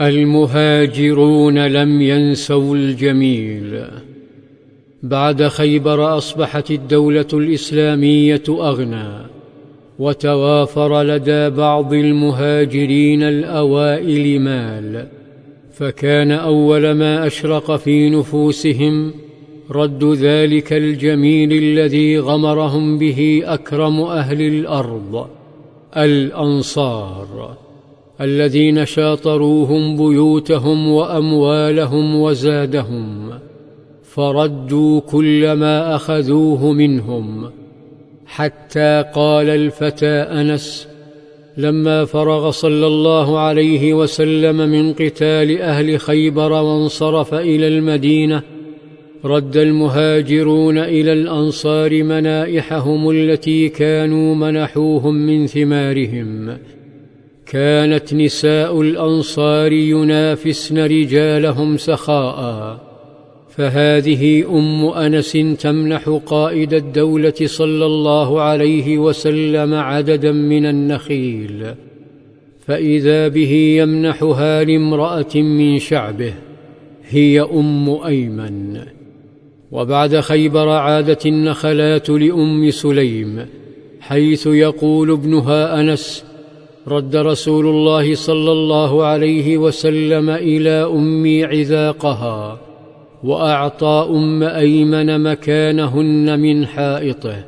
المهاجرون لم ينسوا الجميل. بعد خيبر أصبحت الدولة الإسلامية أغنى وتوافر لدى بعض المهاجرين الأوائل مال فكان أول ما أشرق في نفوسهم رد ذلك الجميل الذي غمرهم به أكرم أهل الأرض الأنصار. الذين شاطروهم بيوتهم وأموالهم وزادهم فردوا كل ما أخذوه منهم حتى قال الفتى أنس لما فرغ صلى الله عليه وسلم من قتال أهل خيبر وانصرف إلى المدينة رد المهاجرون إلى الأنصار منائحهم التي كانوا منحوهم من ثمارهم. كانت نساء الأنصار ينافسن رجالهم سخاء فهذه أم أنس تمنح قائد الدولة صلى الله عليه وسلم عددا من النخيل فإذا به يمنحها لامرأة من شعبه هي أم أيمن. وبعد خيبر عادت النخلات لأم سليم حيث يقول ابنها أنس رد رسول الله صلى الله عليه وسلم إلى أمي عذاقها وأعطى أم أيمن مكانهن من حائطه.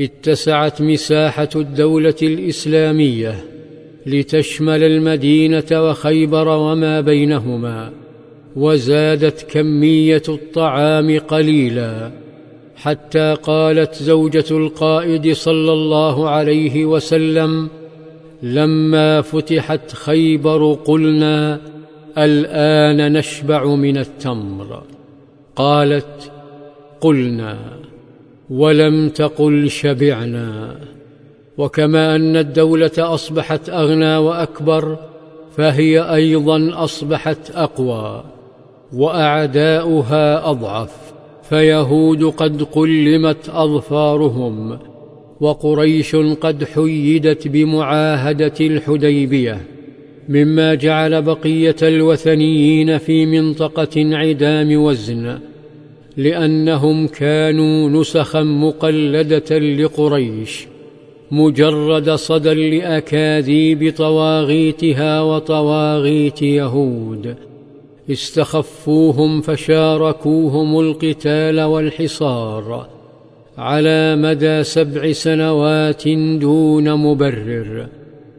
اتسعت مساحة الدولة الإسلامية لتشمل المدينة وخيبر وما بينهما وزادت كمية الطعام قليلا حتى قالت زوجة القائد صلى الله عليه وسلم لما فتحت خيبر قلنا الآن نشبع من التمر. قالت قلنا ولم تقل شبعنا. وكما أن الدولة أصبحت أغنى وأكبر فهي أيضا أصبحت أقوى وأعداؤها أضعف. فيهود قد قلمت أظفارهم. وقريش قد حيدت بمعاهدة الحديبية مما جعل بقية الوثنيين في منطقة انعدام وزن لأنهم كانوا نسخا مقلدة لقريش مجرد صدى لأكاذيب طواغيتها وطواغيت يهود. استخفوهم فشاركوهم القتال والحصار. على مدى سبع سنوات دون مبرر.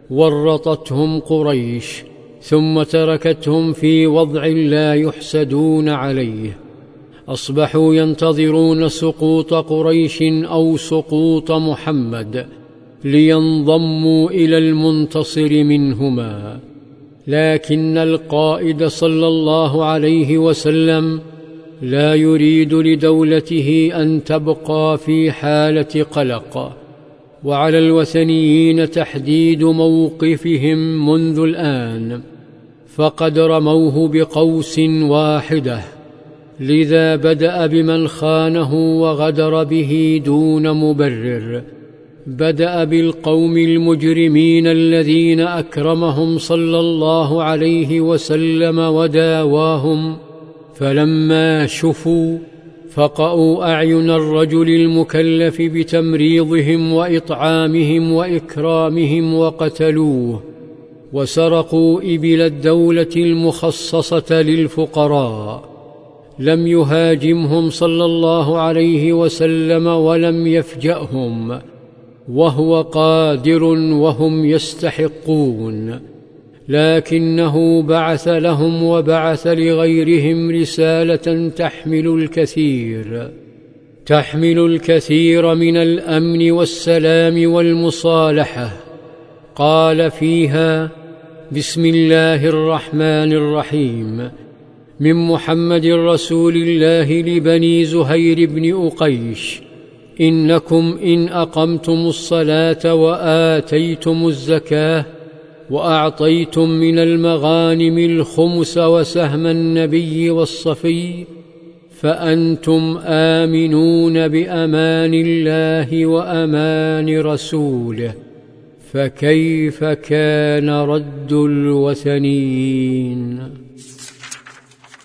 ورطتهم قريش ثم تركتهم في وضع لا يحسدون عليه. أصبحوا ينتظرون سقوط قريش أو سقوط محمد لينضموا إلى المنتصر منهما. لكن القائد صلى الله عليه وسلم لا يريد لدولته أن تبقى في حالة قلق. وعلى الوثنيين تحديد موقفهم منذ الآن. فقد رموه بقوس واحدة. لذا بدأ بمن خانه وغدر به دون مبرر. بدأ بالقوم المجرمين الذين أكرمهم صلى الله عليه وسلم وداواهم. فلما شفوا فقأوا أعين الرجل المكلف بتمريضهم وإطعامهم وإكرامهم وقتلوه وسرقوا إبل الدولة المخصصة للفقراء لم يهاجمهم صلى الله عليه وسلم ولم يفجأهم وهو قادر وهم يستحقون لكنه بعث لهم وبعث لغيرهم رسالة تحمل الكثير تحمل الكثير من الأمن والسلام والمصالحة. قال فيها بسم الله الرحمن الرحيم. من محمد رسول الله لبني زهير بن أقيش إنكم إن أقمتم الصلاة وآتيتم الزكاة وأعطيتم من المغانم الخمس وسهم النبي والصفي فأنتم آمنون بأمان الله وأمان رسوله فكيف كان رد الوثنين